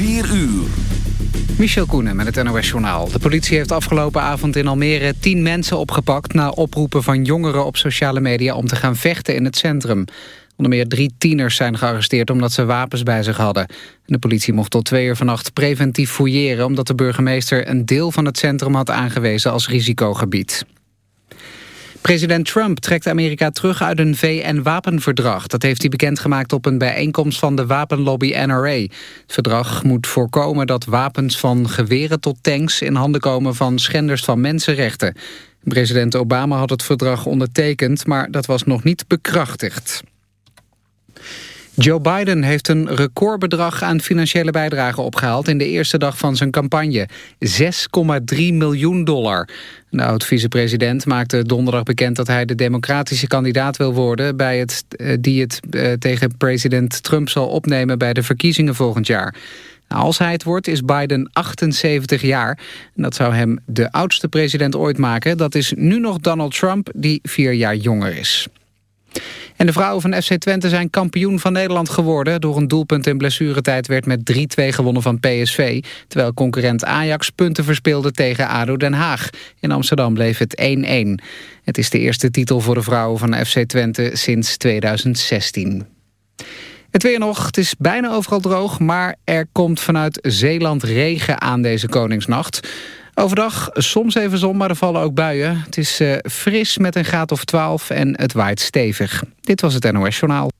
4 uur. Michel Koenen met het NOS-journaal. De politie heeft afgelopen avond in Almere tien mensen opgepakt... na oproepen van jongeren op sociale media om te gaan vechten in het centrum. Onder meer drie tieners zijn gearresteerd omdat ze wapens bij zich hadden. De politie mocht tot twee uur vannacht preventief fouilleren... omdat de burgemeester een deel van het centrum had aangewezen als risicogebied. President Trump trekt Amerika terug uit een VN-wapenverdrag. Dat heeft hij bekendgemaakt op een bijeenkomst van de wapenlobby NRA. Het verdrag moet voorkomen dat wapens van geweren tot tanks... in handen komen van schenders van mensenrechten. President Obama had het verdrag ondertekend, maar dat was nog niet bekrachtigd. Joe Biden heeft een recordbedrag aan financiële bijdrage opgehaald... in de eerste dag van zijn campagne. 6,3 miljoen dollar. De oud-vicepresident maakte donderdag bekend dat hij de democratische kandidaat wil worden... Bij het, eh, die het eh, tegen president Trump zal opnemen bij de verkiezingen volgend jaar. Als hij het wordt is Biden 78 jaar. En dat zou hem de oudste president ooit maken. Dat is nu nog Donald Trump, die vier jaar jonger is. En de vrouwen van FC Twente zijn kampioen van Nederland geworden. Door een doelpunt in blessuretijd werd met 3-2 gewonnen van PSV. Terwijl concurrent Ajax punten verspeelde tegen ADO Den Haag. In Amsterdam bleef het 1-1. Het is de eerste titel voor de vrouwen van FC Twente sinds 2016. Het weer nog, het is bijna overal droog, maar er komt vanuit Zeeland regen aan deze Koningsnacht. Overdag soms even zon, maar er vallen ook buien. Het is uh, fris met een graad of 12 en het waait stevig. Dit was het NOS Journaal.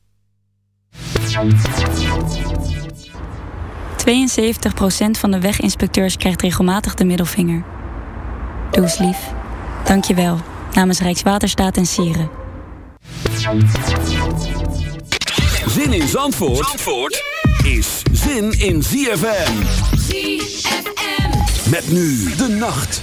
72% van de weginspecteurs krijgt regelmatig de middelvinger. Doe eens lief. Dank je wel. Namens Rijkswaterstaat en Sieren. Zin in Zandvoort, Zandvoort is zin in ZFM. Met nu de nacht.